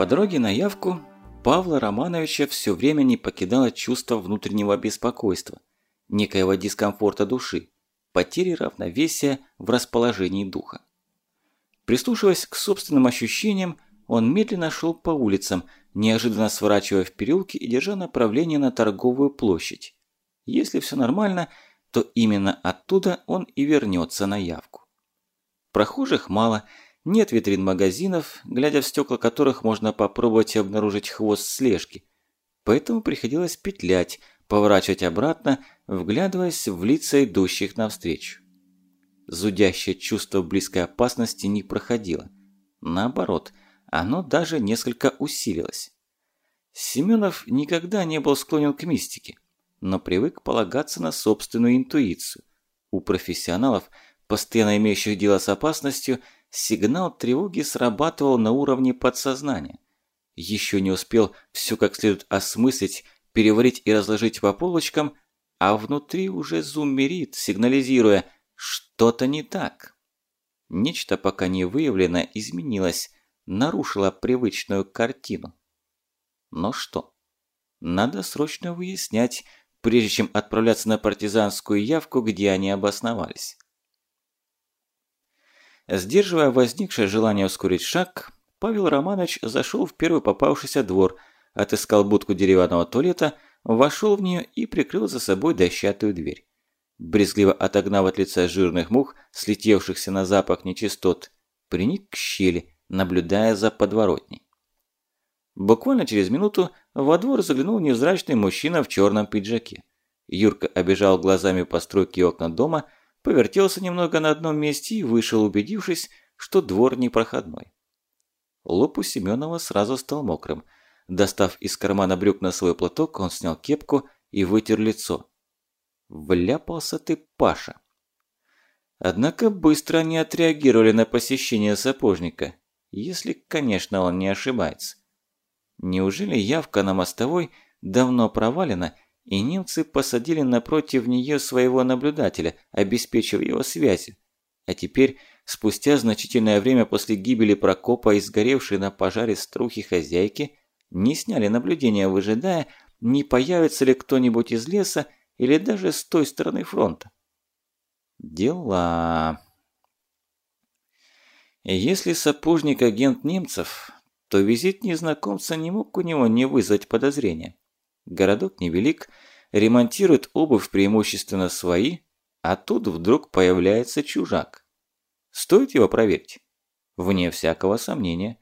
По дороге на явку Павла Романовича все время не покидало чувство внутреннего беспокойства, некоего дискомфорта души, потери равновесия в расположении духа. Прислушиваясь к собственным ощущениям, он медленно шел по улицам, неожиданно сворачивая в переулки и держа направление на торговую площадь. Если все нормально, то именно оттуда он и вернется на явку. Прохожих мало, нет витрин магазинов, глядя в стекла которых можно попробовать обнаружить хвост слежки. Поэтому приходилось петлять, поворачивать обратно, вглядываясь в лица идущих навстречу. Зудящее чувство близкой опасности не проходило. Наоборот, оно даже несколько усилилось. Семенов никогда не был склонен к мистике, но привык полагаться на собственную интуицию. У профессионалов, постоянно имеющих дело с опасностью, сигнал тревоги срабатывал на уровне подсознания. Еще не успел все как следует осмыслить, переварить и разложить по полочкам, а внутри уже зумерит, сигнализируя «что-то не так». Нечто пока не выявлено изменилось, нарушило привычную картину. Но что? Надо срочно выяснять, прежде чем отправляться на партизанскую явку, где они обосновались. Сдерживая возникшее желание ускорить шаг, Павел Романович зашел в первый попавшийся двор, отыскал будку деревянного туалета, вошел в нее и прикрыл за собой дощатую дверь. Брезгливо отогнав от лица жирных мух, слетевшихся на запах нечистот, приник к щели, наблюдая за подворотней. Буквально через минуту во двор заглянул невзрачный мужчина в черном пиджаке. Юрка обежал глазами постройки окна дома, повертелся немного на одном месте и вышел, убедившись, что двор непроходной. Лоб у Семенова сразу стал мокрым. Достав из кармана брюк на свой платок, он снял кепку и вытер лицо. «Вляпался ты, Паша!» Однако быстро они отреагировали на посещение сапожника, если, конечно, он не ошибается. Неужели явка на мостовой давно провалена, и немцы посадили напротив нее своего наблюдателя, обеспечив его связью. А теперь, спустя значительное время после гибели Прокопа и сгоревшей на пожаре струхи хозяйки, не сняли наблюдения, выжидая, не появится ли кто-нибудь из леса или даже с той стороны фронта. Дела. Если сапожник агент немцев, то визит незнакомца не мог у него не вызвать подозрения. Городок невелик, ремонтирует обувь преимущественно свои, а тут вдруг появляется чужак. Стоит его проверить? Вне всякого сомнения.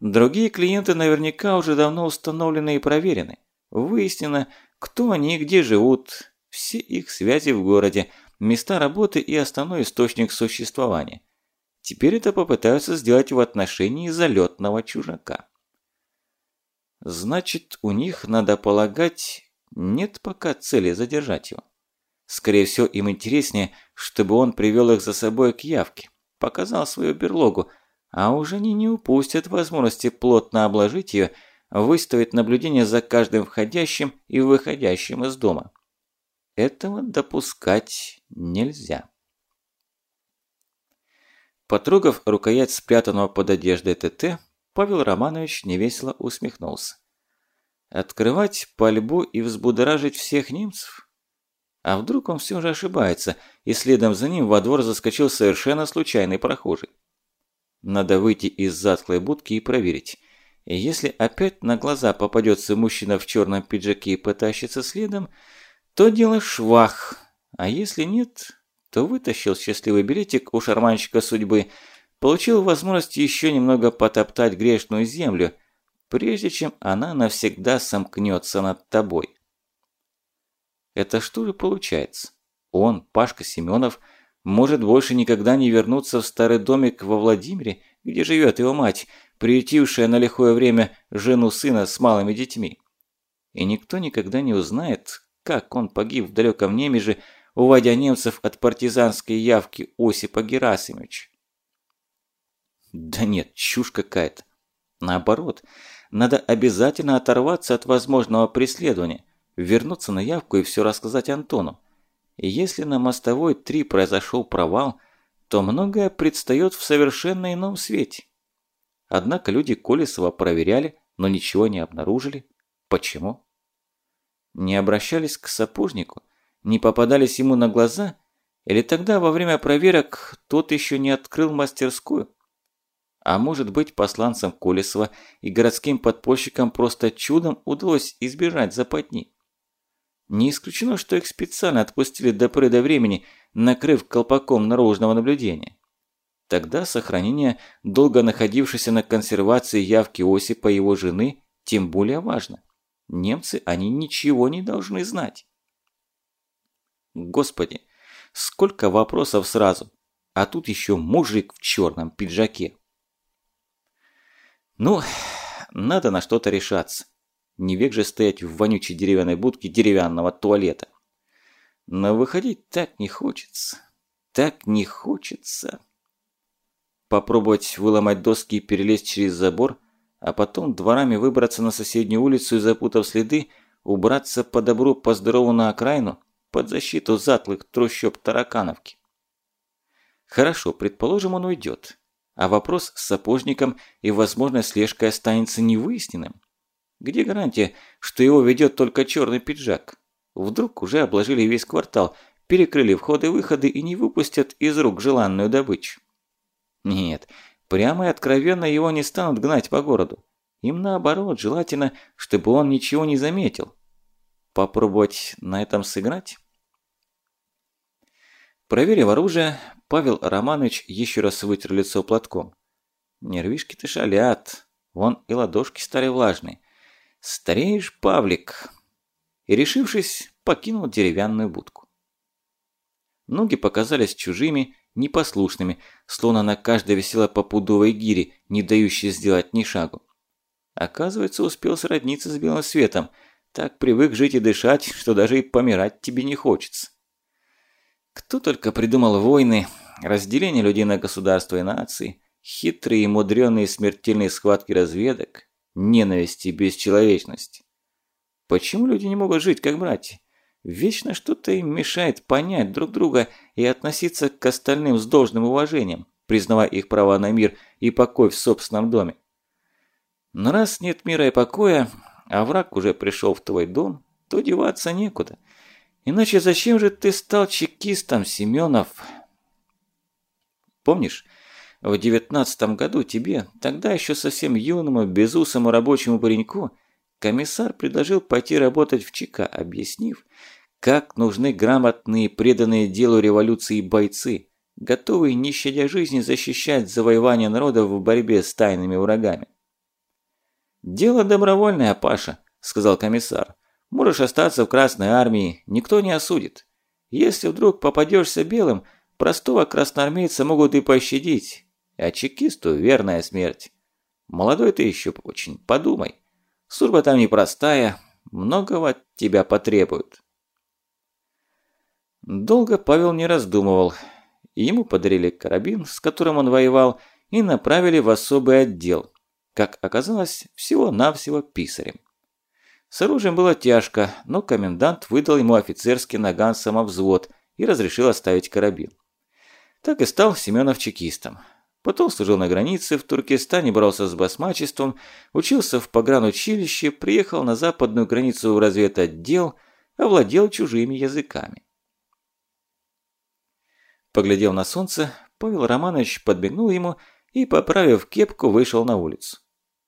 Другие клиенты наверняка уже давно установлены и проверены. Выяснено, кто они и где живут, все их связи в городе, места работы и основной источник существования. Теперь это попытаются сделать в отношении залетного чужака. Значит, у них, надо полагать, нет пока цели задержать его. Скорее всего, им интереснее, чтобы он привел их за собой к явке, показал свою берлогу, а уже они не упустят возможности плотно обложить ее, выставить наблюдение за каждым входящим и выходящим из дома. Этого допускать нельзя. Потрогав рукоять спрятанного под одеждой ТТ, Павел Романович невесело усмехнулся. Открывать пальбу и взбудоражить всех немцев? А вдруг он все же ошибается, и следом за ним во двор заскочил совершенно случайный прохожий? Надо выйти из затклой будки и проверить. И если опять на глаза попадется мужчина в черном пиджаке и потащится следом, то дело швах. А если нет, то вытащил счастливый билетик у шарманщика судьбы, получил возможность еще немного потоптать грешную землю, прежде чем она навсегда сомкнется над тобой. Это что же получается? Он, Пашка Семенов, может больше никогда не вернуться в старый домик во Владимире, где живет его мать, приютившая на лихое время жену сына с малыми детьми. И никто никогда не узнает, как он погиб в далеком Немеже, уводя немцев от партизанской явки Осипа Герасимовича. Да нет, чушь какая-то. Наоборот, надо обязательно оторваться от возможного преследования, вернуться на явку и все рассказать Антону. Если на мостовой 3 произошел провал, то многое предстает в совершенно ином свете. Однако люди Колесова проверяли, но ничего не обнаружили. Почему? Не обращались к сапожнику? Не попадались ему на глаза? Или тогда во время проверок тот еще не открыл мастерскую? А может быть, посланцам Колесова и городским подпольщикам просто чудом удалось избежать западни? Не исключено, что их специально отпустили до поры до времени, накрыв колпаком наружного наблюдения. Тогда сохранение долго находившейся на консервации явки Осипа и его жены тем более важно. Немцы, они ничего не должны знать. Господи, сколько вопросов сразу, а тут еще мужик в черном пиджаке. Ну, надо на что-то решаться. Не век же стоять в вонючей деревянной будке деревянного туалета. Но выходить так не хочется. Так не хочется. Попробовать выломать доски и перелезть через забор, а потом дворами выбраться на соседнюю улицу и, запутав следы, убраться по добру, по здорову на окраину, под защиту затлых трущоб Таракановки. Хорошо, предположим, он уйдет. А вопрос с сапожником и возможной слежкой останется невыясненным. Где гарантия, что его ведет только черный пиджак? Вдруг уже обложили весь квартал, перекрыли входы-выходы и не выпустят из рук желанную добычу. Нет, прямо и откровенно его не станут гнать по городу. Им наоборот, желательно, чтобы он ничего не заметил. Попробовать на этом сыграть? Проверив оружие, Павел Романович еще раз вытер лицо платком. Нервишки-то шалят, вон и ладошки стали влажные. «Стареешь, Павлик!» И, решившись, покинул деревянную будку. Ноги показались чужими, непослушными, словно на каждой висела по пудовой гире, не дающей сделать ни шагу. Оказывается, успел сродниться с белым светом, так привык жить и дышать, что даже и помирать тебе не хочется. Кто только придумал войны, разделение людей на государства и нации, хитрые и мудреные смертельные схватки разведок, ненависти и бесчеловечности. Почему люди не могут жить как братья? Вечно что-то им мешает понять друг друга и относиться к остальным с должным уважением, признавая их права на мир и покой в собственном доме. Но раз нет мира и покоя, а враг уже пришел в твой дом, то деваться некуда. Иначе зачем же ты стал чекистом, Семенов? Помнишь, в девятнадцатом году тебе, тогда еще совсем юному, безусому рабочему пареньку, комиссар предложил пойти работать в ЧК, объяснив, как нужны грамотные, преданные делу революции бойцы, готовые, не щадя жизни, защищать завоевание народа в борьбе с тайными врагами. «Дело добровольное, Паша», – сказал комиссар. «Можешь остаться в Красной Армии, никто не осудит. Если вдруг попадешься белым, простого красноармейца могут и пощадить, а чекисту верная смерть. Молодой ты еще очень, подумай. Служба там непростая, многого от тебя потребуют. Долго Павел не раздумывал. Ему подарили карабин, с которым он воевал, и направили в особый отдел. Как оказалось, всего-навсего писарем. С оружием было тяжко, но комендант выдал ему офицерский наган самовзвод и разрешил оставить карабин. Так и стал Семенов чекистом. Потом служил на границе, в Туркестане боролся с басмачеством, учился в погранучилище, приехал на западную границу в разведотдел, овладел чужими языками. Поглядев на солнце, Павел Романович подбегнул ему и, поправив кепку, вышел на улицу.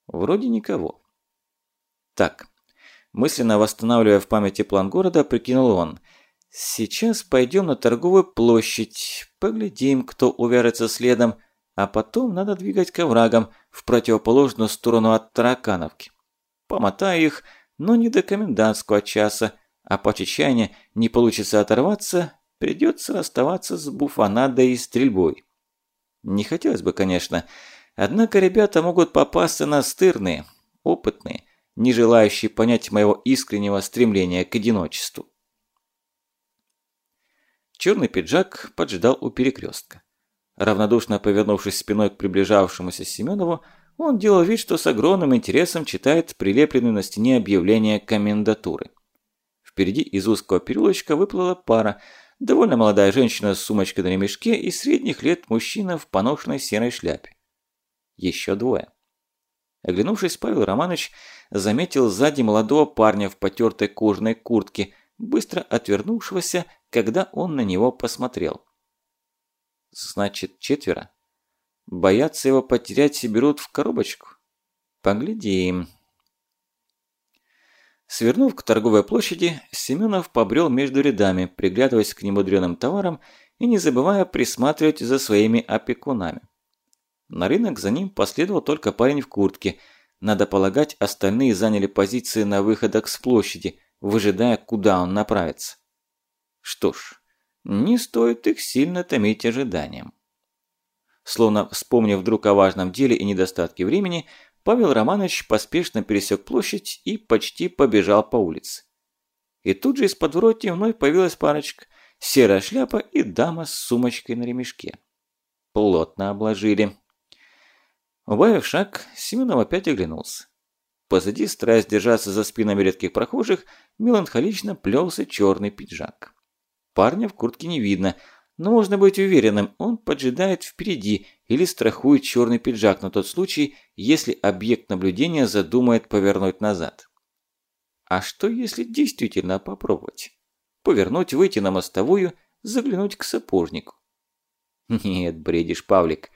Вроде никого. Так, мысленно восстанавливая в памяти план города, прикинул он. Сейчас пойдем на торговую площадь, поглядим, кто увяжется следом, а потом надо двигать к оврагам в противоположную сторону от Таракановки. Помотаю их, но не до комендантского часа, а по чечайне не получится оторваться, придется расставаться с буфанадой и стрельбой. Не хотелось бы, конечно, однако ребята могут попасться настырные, опытные, не желающие понять моего искреннего стремления к одиночеству. Черный пиджак поджидал у перекрестка. Равнодушно повернувшись спиной к приближавшемуся Семенову, он делал вид, что с огромным интересом читает прилепленное на стене объявление комендатуры. Впереди из узкого переулочка выплыла пара, довольно молодая женщина с сумочкой на ремешке и средних лет мужчина в поношенной серой шляпе. Еще двое. Оглянувшись, Павел Романович заметил сзади молодого парня в потертой кожаной куртке, быстро отвернувшегося, когда он на него посмотрел. Значит, четверо. Боятся его потерять и берут в коробочку. Поглядим. Свернув к торговой площади, Семенов побрел между рядами, приглядываясь к немудреным товарам и не забывая присматривать за своими опекунами. На рынок за ним последовал только парень в куртке. Надо полагать, остальные заняли позиции на выходах с площади, выжидая, куда он направится. Что ж, не стоит их сильно томить ожиданием. Словно вспомнив вдруг о важном деле и недостатке времени, Павел Романович поспешно пересек площадь и почти побежал по улице. И тут же из подворотни вновь появилась парочка, серая шляпа и дама с сумочкой на ремешке. Плотно обложили. Убавив шаг, Семенов опять оглянулся. Позади, стараясь держаться за спинами редких прохожих, меланхолично плелся черный пиджак. Парня в куртке не видно, но можно быть уверенным, он поджидает впереди или страхует черный пиджак на тот случай, если объект наблюдения задумает повернуть назад. А что если действительно попробовать? Повернуть, выйти на мостовую, заглянуть к сапожнику. Нет, бредишь, Павлик,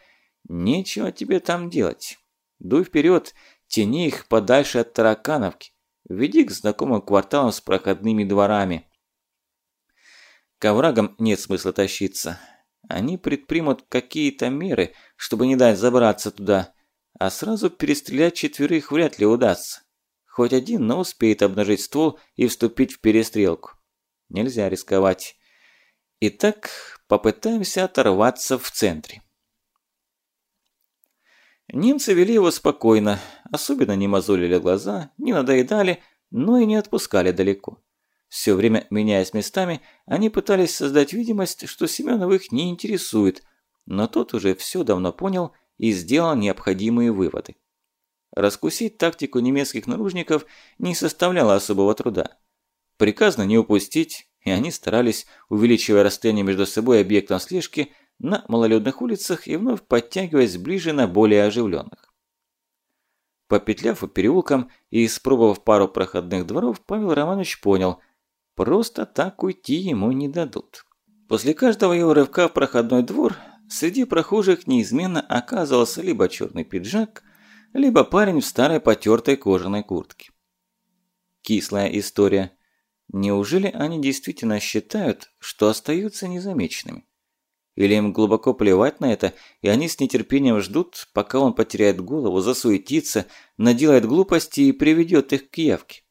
нечего тебе там делать. Дуй вперед, тяни их подальше от таракановки, веди к знакомым кварталам с проходными дворами. К оврагам нет смысла тащиться. Они предпримут какие-то меры, чтобы не дать забраться туда, а сразу перестрелять четверых вряд ли удастся. Хоть один, но успеет обнажить ствол и вступить в перестрелку. Нельзя рисковать. Итак, попытаемся оторваться в центре. Немцы вели его спокойно, особенно не мозолили глаза, не надоедали, но и не отпускали далеко. Все время меняясь местами, они пытались создать видимость, что Семенов их не интересует, но тот уже все давно понял и сделал необходимые выводы. Раскусить тактику немецких наружников не составляло особого труда. Приказано не упустить, и они старались, увеличивая расстояние между собой и объектом слежки, на малолюдных улицах и вновь подтягиваясь ближе на более оживленных. Попетляв по переулкам и испробовав пару проходных дворов, Павел Романович понял – Просто так уйти ему не дадут. После каждого его рывка в проходной двор среди прохожих неизменно оказывался либо черный пиджак, либо парень в старой потертой кожаной куртке. Кислая история. Неужели они действительно считают, что остаются незамеченными? Или им глубоко плевать на это, и они с нетерпением ждут, пока он потеряет голову, засуетится, наделает глупости и приведет их к явке?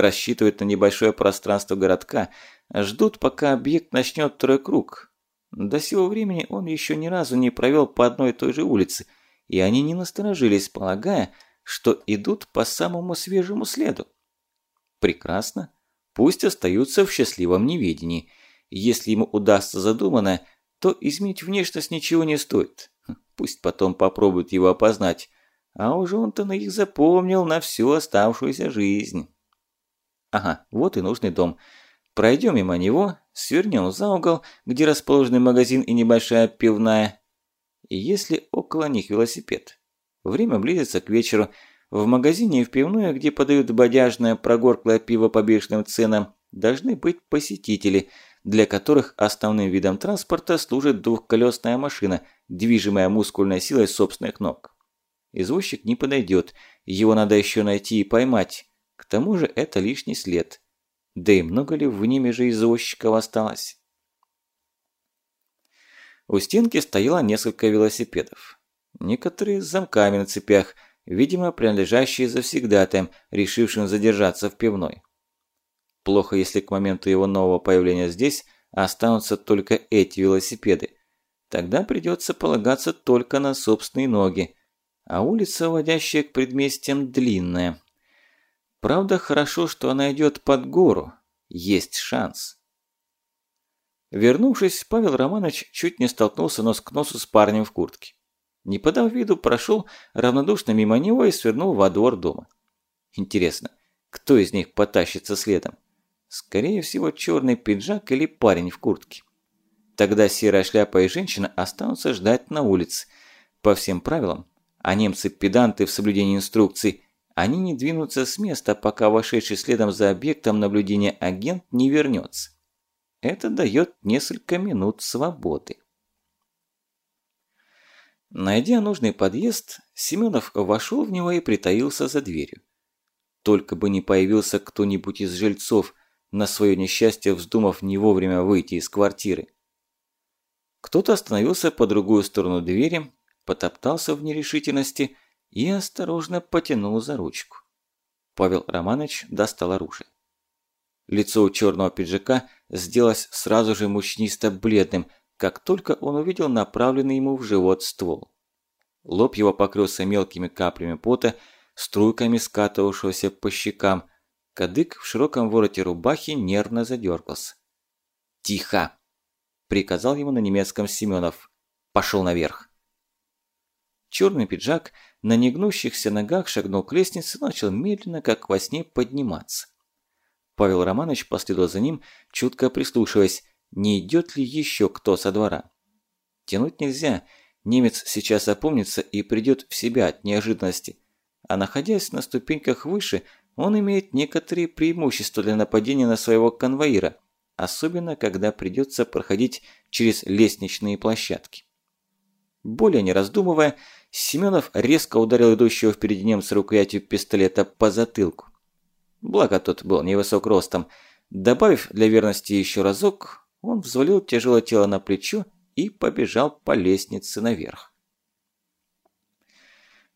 рассчитывают на небольшое пространство городка, ждут, пока объект начнет второй круг. До сего времени он еще ни разу не провел по одной и той же улице, и они не насторожились, полагая, что идут по самому свежему следу. Прекрасно. Пусть остаются в счастливом неведении. Если ему удастся задуманное, то изменить внешность ничего не стоит. Пусть потом попробуют его опознать. А уже он-то на их запомнил на всю оставшуюся жизнь. Ага, вот и нужный дом. Пройдем мимо него, свернем за угол, где расположены магазин и небольшая пивная. И если около них велосипед. Время близится к вечеру. В магазине и в пивной, где подают бодяжное прогорклое пиво по бешеным ценам, должны быть посетители, для которых основным видом транспорта служит двухколесная машина, движимая мускульной силой собственных ног. Извозчик не подойдет, его надо еще найти и поймать. К тому же это лишний след. Да и много ли в ними же извозчиков осталось? У стенки стояло несколько велосипедов. Некоторые с замками на цепях, видимо, принадлежащие завсегдатаям, решившим задержаться в пивной. Плохо, если к моменту его нового появления здесь останутся только эти велосипеды. Тогда придется полагаться только на собственные ноги, а улица, водящая к предместьям, длинная. Правда, хорошо, что она идет под гору. Есть шанс. Вернувшись, Павел Романович чуть не столкнулся нос к носу с парнем в куртке. Не подав виду, прошел равнодушно мимо него и свернул во двор дома. Интересно, кто из них потащится следом? Скорее всего, черный пиджак или парень в куртке. Тогда серая шляпа и женщина останутся ждать на улице. По всем правилам, а немцы-педанты в соблюдении инструкций, они не двинутся с места, пока вошедший следом за объектом наблюдения агент не вернется. Это дает несколько минут свободы. Найдя нужный подъезд, Семенов вошел в него и притаился за дверью. Только бы не появился кто-нибудь из жильцов, на свое несчастье вздумав не вовремя выйти из квартиры. Кто-то остановился по другую сторону двери, потоптался в нерешительности и осторожно потянул за ручку. Павел Романович достал оружие. Лицо у черного пиджака сделалось сразу же мучнисто-бледным, как только он увидел направленный ему в живот ствол. Лоб его покрылся мелкими каплями пота, струйками скатывавшегося по щекам. Кадык в широком вороте рубахи нервно задергался. «Тихо!» – приказал ему на немецком Семенов. «Пошел наверх!» Черный пиджак на негнущихся ногах шагнул к лестнице и начал медленно, как во сне, подниматься. Павел Романович последовал за ним, чутко прислушиваясь, не идет ли еще кто со двора. Тянуть нельзя, немец сейчас опомнится и придет в себя от неожиданности. А находясь на ступеньках выше, он имеет некоторые преимущества для нападения на своего конвоира, особенно когда придется проходить через лестничные площадки. Более не раздумывая, Семенов резко ударил идущего впереди немца рукоятью пистолета по затылку. Благо тот был невысок ростом. Добавив для верности еще разок, он взвалил тяжелое тело на плечо и побежал по лестнице наверх.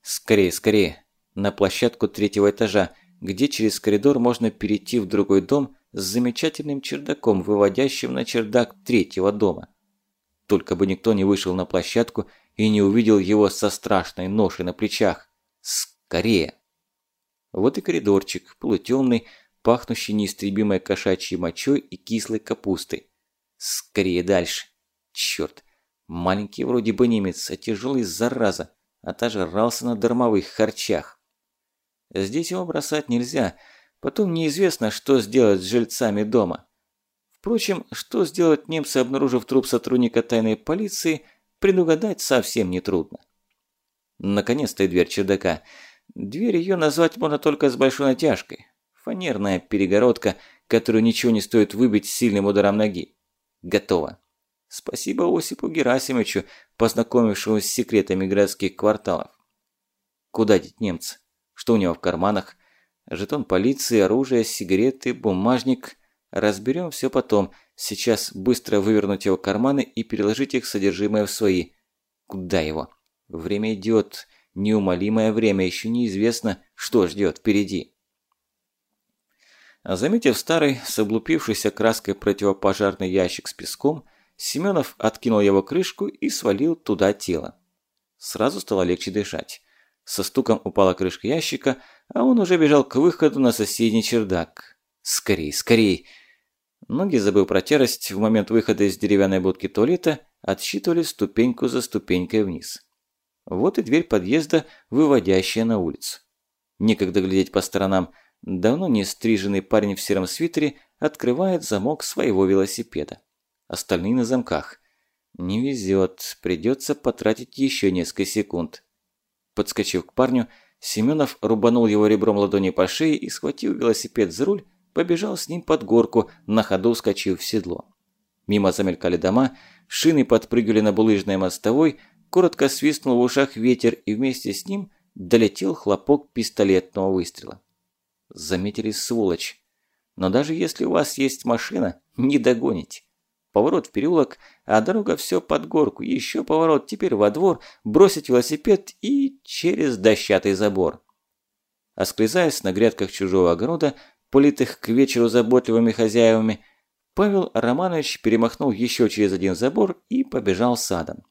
Скорее, скорее, на площадку третьего этажа, где через коридор можно перейти в другой дом с замечательным чердаком, выводящим на чердак третьего дома. Только бы никто не вышел на площадку и не увидел его со страшной ношей на плечах. Скорее! Вот и коридорчик, полутемный, пахнущий неистребимой кошачьей мочой и кислой капустой. Скорее дальше. Черт, маленький вроде бы немец, а тяжелый зараза, отожрался на дармовых харчах. Здесь его бросать нельзя, потом неизвестно, что сделать с жильцами дома. Впрочем, что сделать немцы, обнаружив труп сотрудника тайной полиции, предугадать совсем нетрудно. Наконец-то и дверь чердака – Дверь ее назвать можно только с большой натяжкой. Фанерная перегородка, которую ничего не стоит выбить сильным ударом ноги. Готово. Спасибо Осипу Герасимовичу, познакомившему с секретами городских кварталов. Куда деть немца? Что у него в карманах? Жетон полиции, оружие, сигареты, бумажник. Разберем все потом. Сейчас быстро вывернуть его карманы и переложить их содержимое в свои. Куда его? Время идет неумолимое время, еще неизвестно, что ждет впереди. Заметив старый, с облупившейся краской противопожарный ящик с песком, Семенов откинул его крышку и свалил туда тело. Сразу стало легче дышать. Со стуком упала крышка ящика, а он уже бежал к выходу на соседний чердак. Скорей, скорей! Ноги, забыв про тярость, в момент выхода из деревянной будки туалета отсчитывали ступеньку за ступенькой вниз. Вот и дверь подъезда, выводящая на улицу. Некогда глядеть по сторонам. Давно не стриженный парень в сером свитере открывает замок своего велосипеда. Остальные на замках. Не везет, придется потратить еще несколько секунд. Подскочив к парню, Семенов рубанул его ребром ладони по шее и, схватив велосипед за руль, побежал с ним под горку, на ходу вскочив в седло. Мимо замелькали дома, шины подпрыгивали на булыжной мостовой, коротко свистнул в ушах ветер, и вместе с ним долетел хлопок пистолетного выстрела. Заметили сволочь. Но даже если у вас есть машина, не догоните. Поворот в переулок, а дорога все под горку. Еще поворот, теперь во двор, бросить велосипед и через дощатый забор. Осклизаясь на грядках чужого огорода, политых к вечеру заботливыми хозяевами, Павел Романович перемахнул еще через один забор и побежал садом.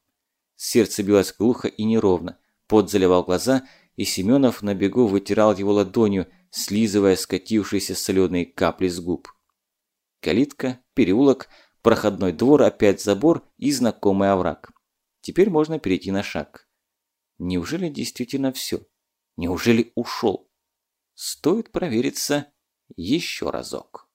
Сердце билось глухо и неровно, пот заливал глаза, и Семенов на бегу вытирал его ладонью, слизывая скатившиеся соленые капли с губ. Калитка, переулок, проходной двор, опять забор и знакомый овраг. Теперь можно перейти на шаг. Неужели действительно все? Неужели ушел? Стоит провериться еще разок.